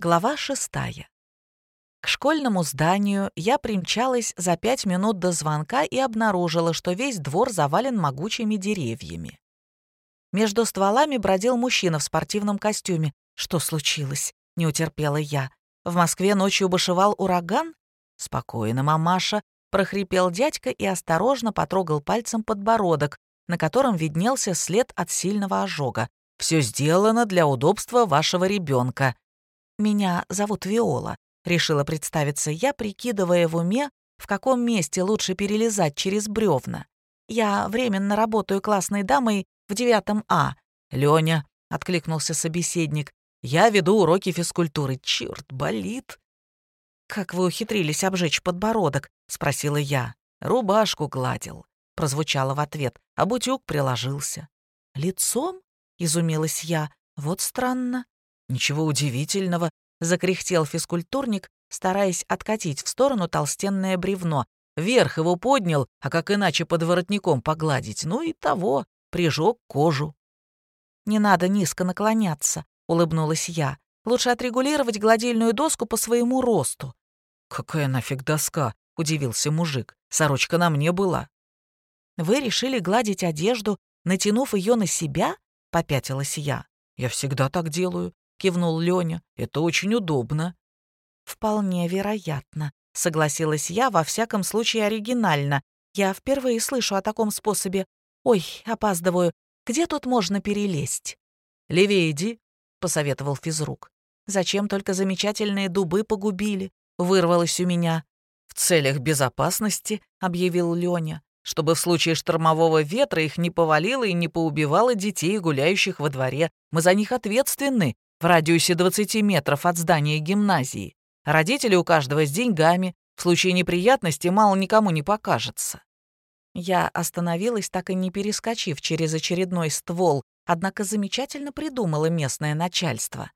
Глава шестая. К школьному зданию я примчалась за пять минут до звонка и обнаружила, что весь двор завален могучими деревьями. Между стволами бродил мужчина в спортивном костюме. Что случилось? Не утерпела я. В Москве ночью бушевал ураган? Спокойно, мамаша, прохрипел дядька и осторожно потрогал пальцем подбородок, на котором виднелся след от сильного ожога. Все сделано для удобства вашего ребенка. «Меня зовут Виола», — решила представиться я, прикидывая в уме, в каком месте лучше перелезать через бревна. «Я временно работаю классной дамой в девятом А». «Лёня», — откликнулся собеседник, — «я веду уроки физкультуры. Чёрт, болит». «Как вы ухитрились обжечь подбородок?» — спросила я. «Рубашку гладил», — прозвучало в ответ, а бутюк приложился. «Лицом?» — изумилась я. «Вот странно». «Ничего удивительного», — закряхтел физкультурник, стараясь откатить в сторону толстенное бревно. Вверх его поднял, а как иначе под воротником погладить? Ну и того, прижег кожу. «Не надо низко наклоняться», — улыбнулась я. «Лучше отрегулировать гладильную доску по своему росту». «Какая нафиг доска?» — удивился мужик. «Сорочка на мне была». «Вы решили гладить одежду, натянув ее на себя?» — попятилась я. «Я всегда так делаю. — кивнул Лёня. «Это очень удобно». «Вполне вероятно», — согласилась я, во всяком случае оригинально. «Я впервые слышу о таком способе. Ой, опаздываю. Где тут можно перелезть?» «Левее иди», — посоветовал физрук. «Зачем только замечательные дубы погубили?» — вырвалось у меня. «В целях безопасности», — объявил Лёня, «чтобы в случае штормового ветра их не повалило и не поубивало детей, гуляющих во дворе. Мы за них ответственны, в радиусе 20 метров от здания гимназии. Родители у каждого с деньгами, в случае неприятности мало никому не покажется. Я остановилась, так и не перескочив через очередной ствол, однако замечательно придумало местное начальство.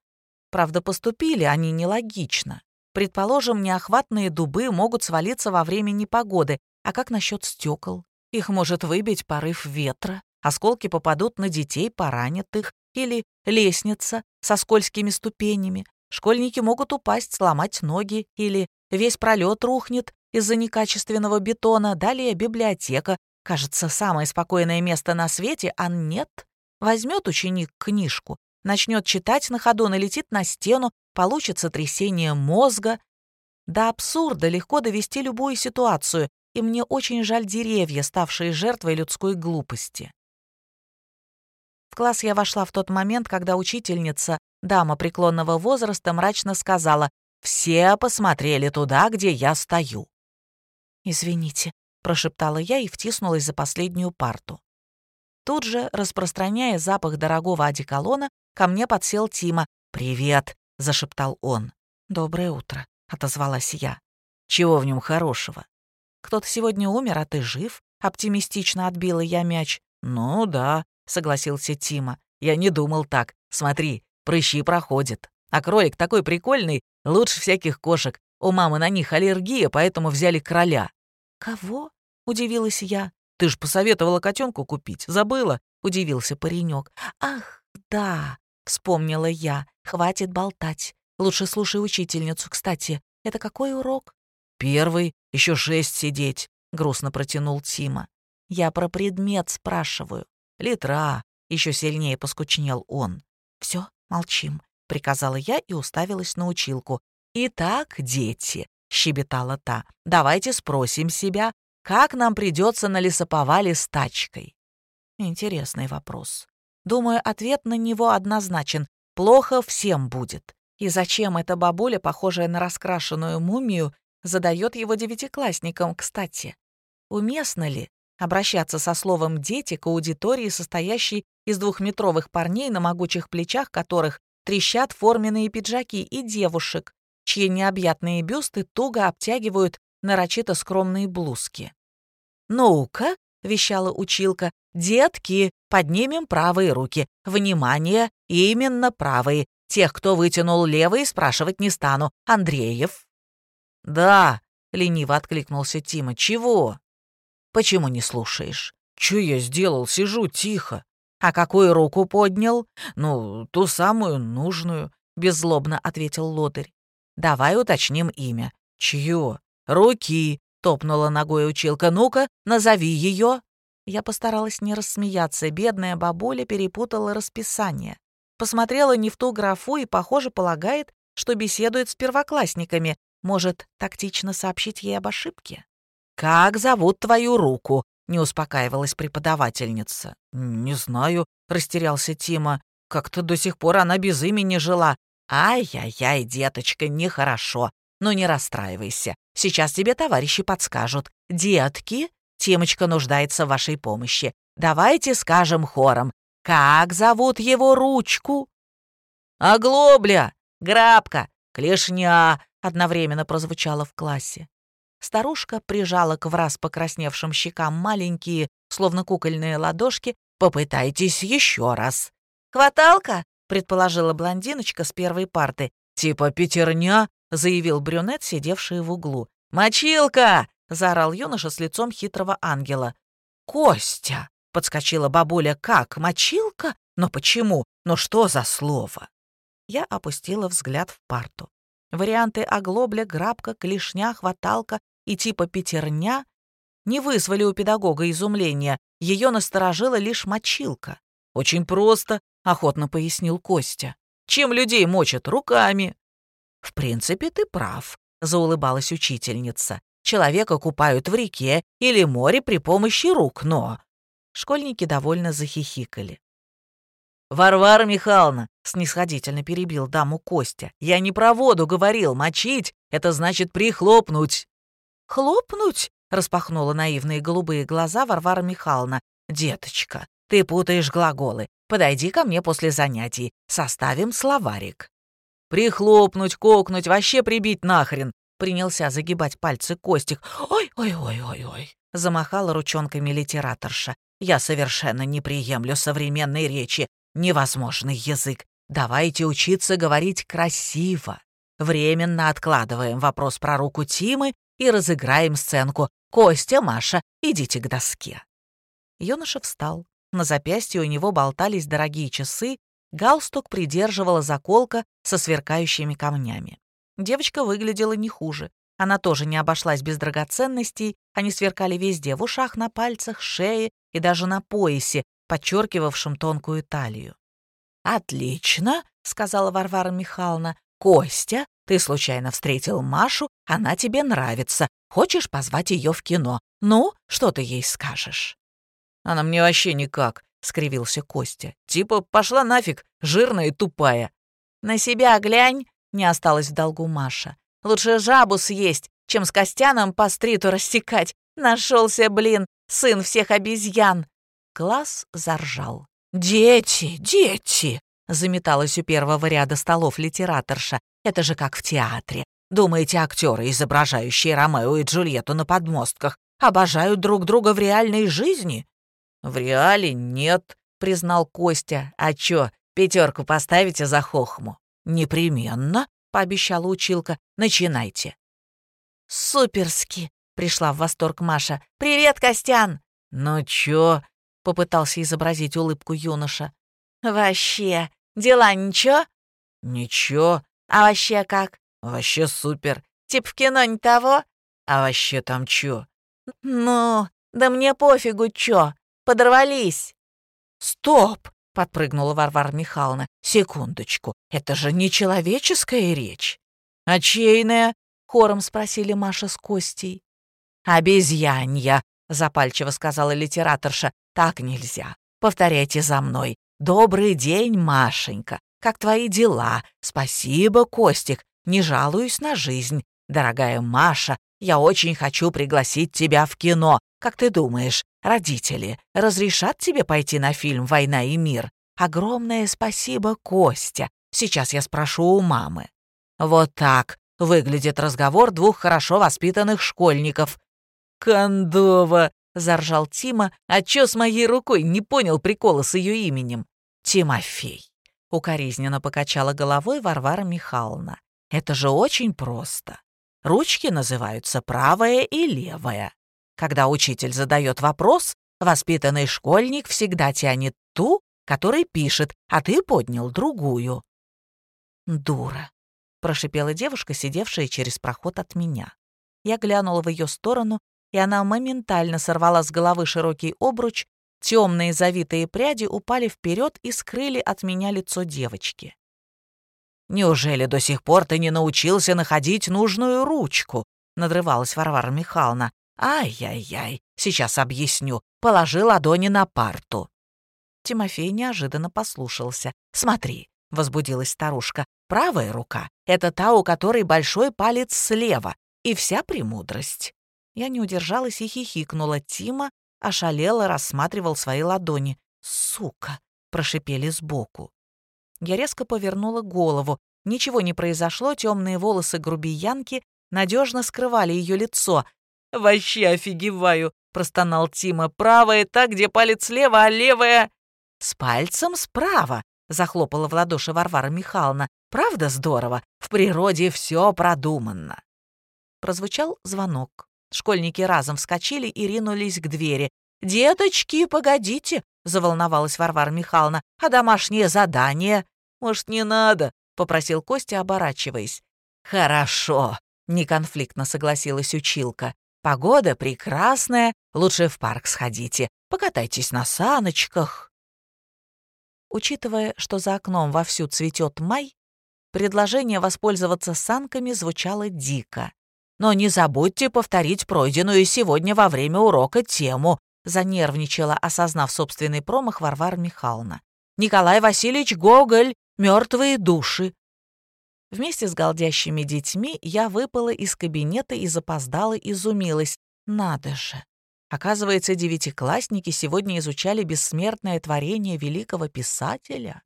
Правда, поступили они нелогично. Предположим, неохватные дубы могут свалиться во время непогоды, а как насчет стекол? Их может выбить порыв ветра, осколки попадут на детей, поранят их, или лестница со скользкими ступенями. Школьники могут упасть, сломать ноги, или весь пролет рухнет из-за некачественного бетона. Далее библиотека. Кажется, самое спокойное место на свете, а нет. Возьмет ученик книжку, начнет читать на ходу, налетит на стену, получится трясение мозга. До абсурда легко довести любую ситуацию, и мне очень жаль деревья, ставшие жертвой людской глупости. Класс я вошла в тот момент, когда учительница, дама преклонного возраста, мрачно сказала «Все посмотрели туда, где я стою». «Извините», — прошептала я и втиснулась за последнюю парту. Тут же, распространяя запах дорогого одеколона, ко мне подсел Тима. «Привет», — зашептал он. «Доброе утро», — отозвалась я. «Чего в нем хорошего?» «Кто-то сегодня умер, а ты жив?» — оптимистично отбила я мяч. «Ну да», — согласился Тима. «Я не думал так. Смотри, прыщи проходят. А кролик такой прикольный, лучше всяких кошек. У мамы на них аллергия, поэтому взяли короля». «Кого?» — удивилась я. «Ты ж посоветовала котенку купить. Забыла?» — удивился паренек. «Ах, да!» — вспомнила я. «Хватит болтать. Лучше слушай учительницу. Кстати, это какой урок?» «Первый. Еще шесть сидеть», — грустно протянул Тима. «Я про предмет спрашиваю. «Литра!» — еще сильнее поскучнел он. Все, молчим», — приказала я и уставилась на училку. «Итак, дети», — щебетала та, — «давайте спросим себя, как нам придется на лесоповале с тачкой?» Интересный вопрос. Думаю, ответ на него однозначен. Плохо всем будет. И зачем эта бабуля, похожая на раскрашенную мумию, задает его девятиклассникам, кстати? Уместно ли? Обращаться со словом «дети» к аудитории, состоящей из двухметровых парней, на могучих плечах которых трещат форменные пиджаки, и девушек, чьи необъятные бюсты туго обтягивают нарочито скромные блузки. «Ну-ка», — вещала училка, — «детки, поднимем правые руки. Внимание, именно правые. Тех, кто вытянул левые, спрашивать не стану. Андреев?» «Да», — лениво откликнулся Тима, — «чего?» Почему не слушаешь? Чё я сделал? Сижу тихо. А какую руку поднял? Ну, ту самую нужную. — беззлобно ответил лодырь. «Давай уточним имя». «Чье?» «Руки», — топнула ногой училка. «Ну-ка, назови ее». Я постаралась не рассмеяться. Бедная бабуля перепутала расписание. Посмотрела не в ту графу и, похоже, полагает, что беседует с первоклассниками. Может, тактично сообщить ей об ошибке? «Как зовут твою руку?» — не успокаивалась преподавательница. «Не знаю», — растерялся Тима. «Как-то до сих пор она без имени жила». «Ай-яй-яй, деточка, нехорошо. Но не расстраивайся. Сейчас тебе товарищи подскажут. Детки, Тимочка нуждается в вашей помощи. Давайте скажем хором. Как зовут его ручку?» «Оглобля! Грабка! Клешня!» одновременно прозвучало в классе. Старушка прижала к враз покрасневшим щекам маленькие, словно кукольные ладошки. «Попытайтесь еще раз». «Хваталка?» — предположила блондиночка с первой парты. «Типа пятерня?» — заявил брюнет, сидевший в углу. «Мочилка!» — заорал юноша с лицом хитрого ангела. «Костя!» — подскочила бабуля. «Как? Мочилка? Но почему? Но что за слово?» Я опустила взгляд в парту. Варианты оглобля, грабка, клешня, хваталка и типа пятерня не вызвали у педагога изумления, ее насторожила лишь мочилка. «Очень просто», — охотно пояснил Костя. «Чем людей мочат? Руками». «В принципе, ты прав», — заулыбалась учительница. «Человека купают в реке или море при помощи рук, но...» Школьники довольно захихикали. «Варвара Михайловна!» — снисходительно перебил даму Костя. «Я не про воду говорил. Мочить — это значит прихлопнуть». «Хлопнуть?» — распахнула наивные голубые глаза Варвара Михайловна. «Деточка, ты путаешь глаголы. Подойди ко мне после занятий. Составим словарик». «Прихлопнуть, кокнуть, вообще прибить нахрен!» Принялся загибать пальцы Костик. «Ой-ой-ой-ой-ой!» Замахала ручонками литераторша. «Я совершенно не приемлю современной речи невозможный язык. Давайте учиться говорить красиво. Временно откладываем вопрос про руку Тимы и разыграем сценку. Костя, Маша, идите к доске. Юноша встал. На запястье у него болтались дорогие часы, галстук придерживала заколка со сверкающими камнями. Девочка выглядела не хуже. Она тоже не обошлась без драгоценностей, они сверкали везде, в ушах, на пальцах, шее и даже на поясе, подчеркивавшим тонкую талию. «Отлично», — сказала Варвара Михайловна. «Костя, ты случайно встретил Машу, она тебе нравится. Хочешь позвать ее в кино? Ну, что ты ей скажешь?» «Она мне вообще никак», — скривился Костя. «Типа пошла нафиг, жирная и тупая». «На себя глянь», — не осталось в долгу Маша. «Лучше жабу съесть, чем с Костяном по стриту рассекать. Нашелся, блин, сын всех обезьян». Класс заржал. «Дети, дети!» — заметалась у первого ряда столов литераторша. «Это же как в театре. Думаете, актеры, изображающие Ромео и Джульетту на подмостках, обожают друг друга в реальной жизни?» «В реале нет», — признал Костя. «А чё, пятерку поставите за хохму?» «Непременно», — пообещала училка. «Начинайте». «Суперски!» — пришла в восторг Маша. «Привет, Костян!» «Ну чё?» — попытался изобразить улыбку юноша. «Вообще, дела ничего?» «Ничего. А вообще как?» «Вообще супер. Тип в кино не того?» «А вообще там чё?» «Ну, да мне пофигу чё. Подорвались». «Стоп!» — подпрыгнула Варвара Михайловна. «Секундочку, это же не человеческая речь». «А чейная?» — хором спросили Маша с Костей. «Обезьянья», — запальчиво сказала литераторша. Так нельзя. Повторяйте за мной. Добрый день, Машенька. Как твои дела? Спасибо, Костик. Не жалуюсь на жизнь. Дорогая Маша, я очень хочу пригласить тебя в кино. Как ты думаешь, родители разрешат тебе пойти на фильм «Война и мир»? Огромное спасибо, Костя. Сейчас я спрошу у мамы. Вот так выглядит разговор двух хорошо воспитанных школьников. «Кондова!» — заржал Тима. «А чё с моей рукой? Не понял прикола с ее именем». «Тимофей», — укоризненно покачала головой Варвара Михайловна. «Это же очень просто. Ручки называются правая и левая. Когда учитель задает вопрос, воспитанный школьник всегда тянет ту, который пишет, а ты поднял другую. «Дура», — прошипела девушка, сидевшая через проход от меня. Я глянула в ее сторону, и она моментально сорвала с головы широкий обруч, темные завитые пряди упали вперед и скрыли от меня лицо девочки. «Неужели до сих пор ты не научился находить нужную ручку?» — надрывалась Варвара Михайловна. «Ай-яй-яй, сейчас объясню. Положи ладони на парту». Тимофей неожиданно послушался. «Смотри», — возбудилась старушка, — «правая рука — это та, у которой большой палец слева, и вся премудрость». Я не удержалась и хихикнула. Тима ошалело рассматривал свои ладони. «Сука!» — прошипели сбоку. Я резко повернула голову. Ничего не произошло, темные волосы грубиянки надежно скрывали ее лицо. «Вообще офигеваю!» — простонал Тима. «Правая та, где палец слева, а левая...» «С пальцем справа!» — захлопала в ладоши Варвара Михайловна. «Правда здорово? В природе все продуманно!» Прозвучал звонок. Школьники разом вскочили и ринулись к двери. «Деточки, погодите!» — заволновалась Варвара Михайловна. «А домашнее задание?» «Может, не надо?» — попросил Костя, оборачиваясь. «Хорошо», — неконфликтно согласилась училка. «Погода прекрасная, лучше в парк сходите, покатайтесь на саночках». Учитывая, что за окном вовсю цветет май, предложение воспользоваться санками звучало дико. Но не забудьте повторить пройденную сегодня во время урока тему», занервничала, осознав собственный промах Варвара Михайловна. «Николай Васильевич Гоголь, мертвые души». Вместе с голдящими детьми я выпала из кабинета и запоздала изумилась. Надо же. Оказывается, девятиклассники сегодня изучали бессмертное творение великого писателя.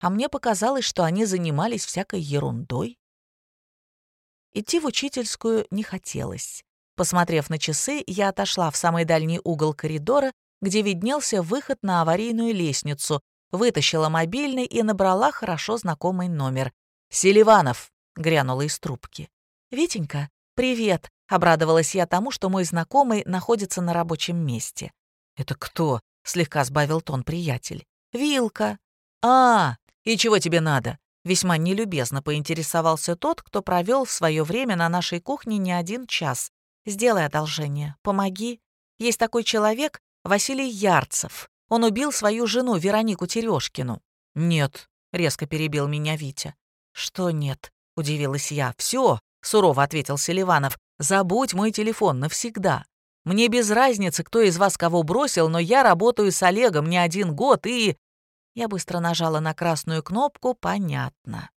А мне показалось, что они занимались всякой ерундой. Идти в учительскую не хотелось. Посмотрев на часы, я отошла в самый дальний угол коридора, где виднелся выход на аварийную лестницу, вытащила мобильный и набрала хорошо знакомый номер. «Селиванов!» — грянула из трубки. «Витенька, привет!» — обрадовалась я тому, что мой знакомый находится на рабочем месте. «Это кто?» — слегка сбавил тон приятель. «Вилка». «А, и чего тебе надо?» Весьма нелюбезно поинтересовался тот, кто провел в свое время на нашей кухне не один час. «Сделай одолжение, помоги. Есть такой человек, Василий Ярцев. Он убил свою жену Веронику Терешкину». «Нет», — резко перебил меня Витя. «Что нет?» — удивилась я. «Все», — сурово ответил Селиванов. «Забудь мой телефон навсегда. Мне без разницы, кто из вас кого бросил, но я работаю с Олегом не один год и...» Я быстро нажала на красную кнопку «Понятно».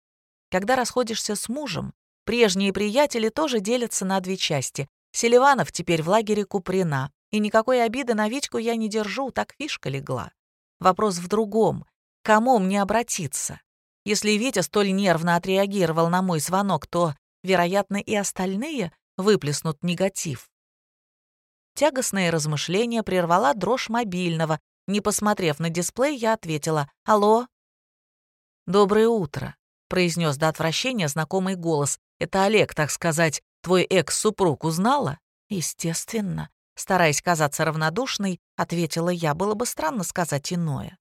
Когда расходишься с мужем, прежние приятели тоже делятся на две части. Селиванов теперь в лагере Куприна, и никакой обиды на Витьку я не держу, так фишка легла. Вопрос в другом. Кому мне обратиться? Если Витя столь нервно отреагировал на мой звонок, то, вероятно, и остальные выплеснут негатив. Тягостное размышление прервала дрожь мобильного, не посмотрев на дисплей, я ответила «Алло?» «Доброе утро», — произнес до отвращения знакомый голос. «Это Олег, так сказать, твой экс-супруг узнала?» «Естественно», — стараясь казаться равнодушной, ответила я. Было бы странно сказать иное.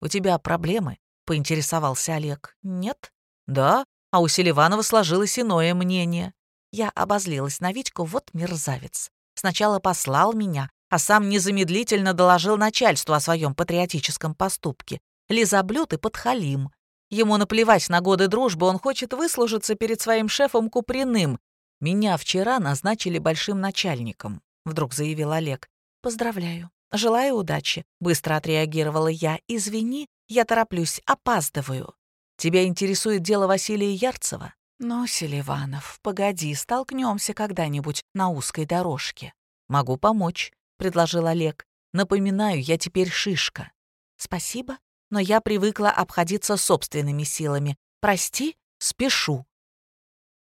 «У тебя проблемы?» — поинтересовался Олег. «Нет?» «Да, а у Селиванова сложилось иное мнение». Я обозлилась на Витьку, вот мерзавец. Сначала послал меня, а сам незамедлительно доложил начальству о своем патриотическом поступке. Лизоблюд и подхалим. Ему наплевать на годы дружбы, он хочет выслужиться перед своим шефом Куприным. «Меня вчера назначили большим начальником», — вдруг заявил Олег. «Поздравляю. Желаю удачи», — быстро отреагировала я. «Извини, я тороплюсь, опаздываю». «Тебя интересует дело Василия Ярцева?» «Ну, Селиванов, погоди, столкнемся когда-нибудь на узкой дорожке». «Могу помочь», — предложил Олег. «Напоминаю, я теперь шишка». «Спасибо, но я привыкла обходиться собственными силами. Прости, спешу».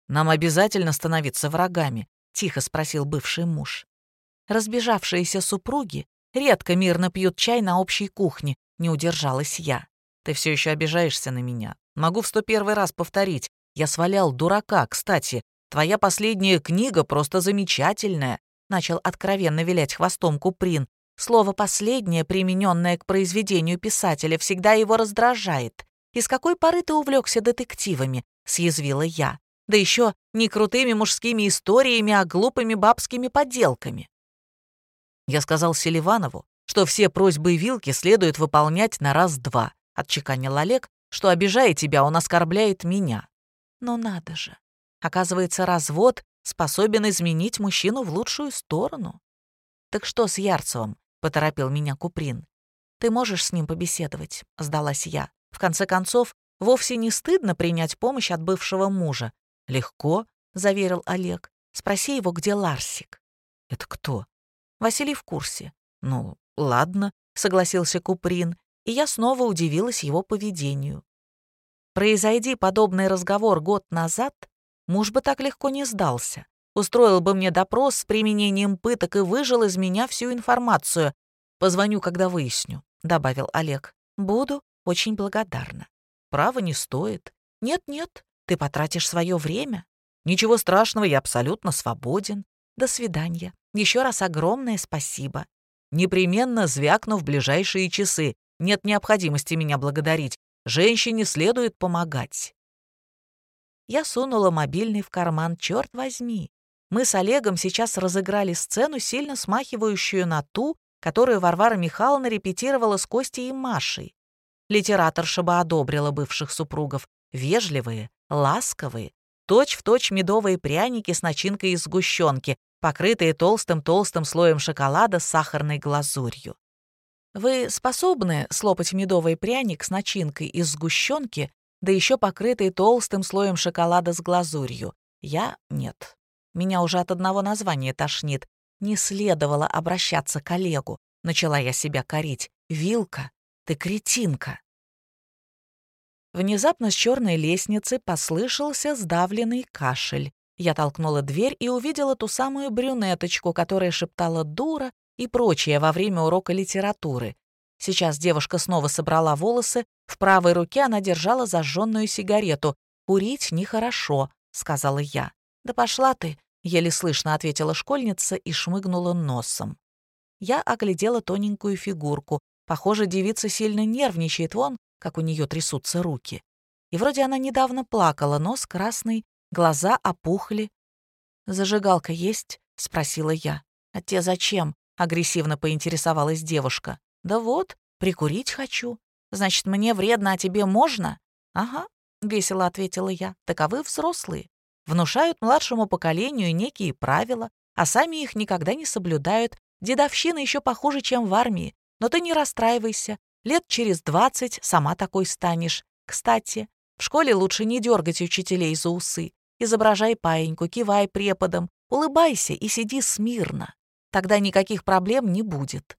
«Нам обязательно становиться врагами?» — тихо спросил бывший муж. Разбежавшиеся супруги редко мирно пьют чай на общей кухне, не удержалась я. Ты все еще обижаешься на меня. Могу в сто первый раз повторить. Я свалял дурака, кстати. Твоя последняя книга просто замечательная начал откровенно вилять хвостом Куприн. Слово «последнее», примененное к произведению писателя, всегда его раздражает. И с какой поры ты увлекся детективами? — съязвила я. «Да еще не крутыми мужскими историями, а глупыми бабскими подделками». Я сказал Селиванову, что все просьбы Вилки следует выполнять на раз-два, отчеканил Олег, что, обижая тебя, он оскорбляет меня. Но надо же. Оказывается, развод способен изменить мужчину в лучшую сторону. «Так что с Ярцевым?» — поторопил меня Куприн. «Ты можешь с ним побеседовать», — сдалась я. «В конце концов, вовсе не стыдно принять помощь от бывшего мужа». «Легко», — заверил Олег. «Спроси его, где Ларсик». «Это кто?» «Василий в курсе». «Ну, ладно», — согласился Куприн, и я снова удивилась его поведению. Произойди подобный разговор год назад, муж бы так легко не сдался. Устроил бы мне допрос с применением пыток и выжил из меня всю информацию. Позвоню, когда выясню», — добавил Олег. «Буду очень благодарна. Право не стоит. Нет-нет, ты потратишь свое время. Ничего страшного, я абсолютно свободен. До свидания. Еще раз огромное спасибо. Непременно звякну в ближайшие часы. Нет необходимости меня благодарить. Женщине следует помогать. Я сунула мобильный в карман, черт возьми. Мы с Олегом сейчас разыграли сцену, сильно смахивающую на ту, которую Варвара Михайловна репетировала с Костей и Машей. Литераторша бы одобрила бывших супругов. Вежливые, ласковые, точь-в-точь точь медовые пряники с начинкой из сгущенки, покрытые толстым-толстым слоем шоколада с сахарной глазурью. Вы способны слопать медовый пряник с начинкой из сгущенки, да еще покрытый толстым слоем шоколада с глазурью? Я — нет. Меня уже от одного названия тошнит. Не следовало обращаться к Олегу. Начала я себя корить. «Вилка, ты кретинка!» Внезапно с черной лестницы послышался сдавленный кашель. Я толкнула дверь и увидела ту самую брюнеточку, которая шептала «дура» и прочее во время урока литературы. Сейчас девушка снова собрала волосы, в правой руке она держала зажженную сигарету. «Курить нехорошо», — сказала я. «Да пошла ты», — еле слышно ответила школьница и шмыгнула носом. Я оглядела тоненькую фигурку. Похоже, девица сильно нервничает, вон, как у нее трясутся руки. И вроде она недавно плакала, нос красный, глаза опухли. «Зажигалка есть?» — спросила я. «А те зачем?» — агрессивно поинтересовалась девушка. «Да вот, прикурить хочу. Значит, мне вредно, а тебе можно?» «Ага», — весело ответила я. «Таковы взрослые. Внушают младшему поколению некие правила, а сами их никогда не соблюдают. Дедовщина еще похуже, чем в армии. Но ты не расстраивайся. Лет через двадцать сама такой станешь. Кстати, в школе лучше не дергать учителей за усы. Изображай паиньку, кивай преподам, улыбайся и сиди смирно. Тогда никаких проблем не будет».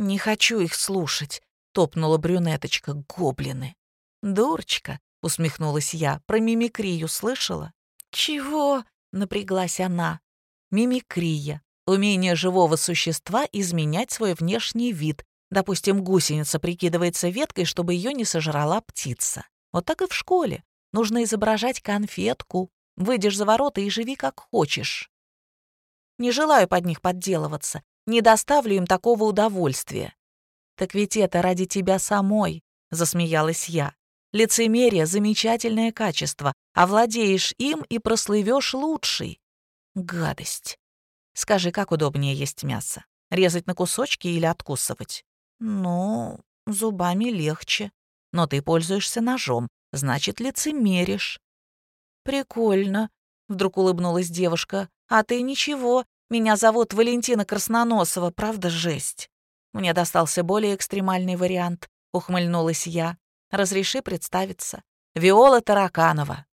«Не хочу их слушать», — топнула брюнеточка, гоблины. «Дурочка», — усмехнулась я, — «про мимикрию слышала?» «Чего?» — напряглась она. «Мимикрия. Умение живого существа изменять свой внешний вид. Допустим, гусеница прикидывается веткой, чтобы ее не сожрала птица. Вот так и в школе. Нужно изображать конфетку. Выйдешь за ворота и живи как хочешь. Не желаю под них подделываться, не доставлю им такого удовольствия. Так ведь это ради тебя самой, засмеялась я. Лицемерие — замечательное качество, а владеешь им и прослывешь лучший. Гадость. Скажи, как удобнее есть мясо? Резать на кусочки или откусывать? Ну, зубами легче. Но ты пользуешься ножом, значит, лицемеришь. Прикольно, вдруг улыбнулась девушка. «А ты ничего, меня зовут Валентина Красноносова, правда жесть?» Мне достался более экстремальный вариант, ухмыльнулась я. «Разреши представиться. Виола Тараканова».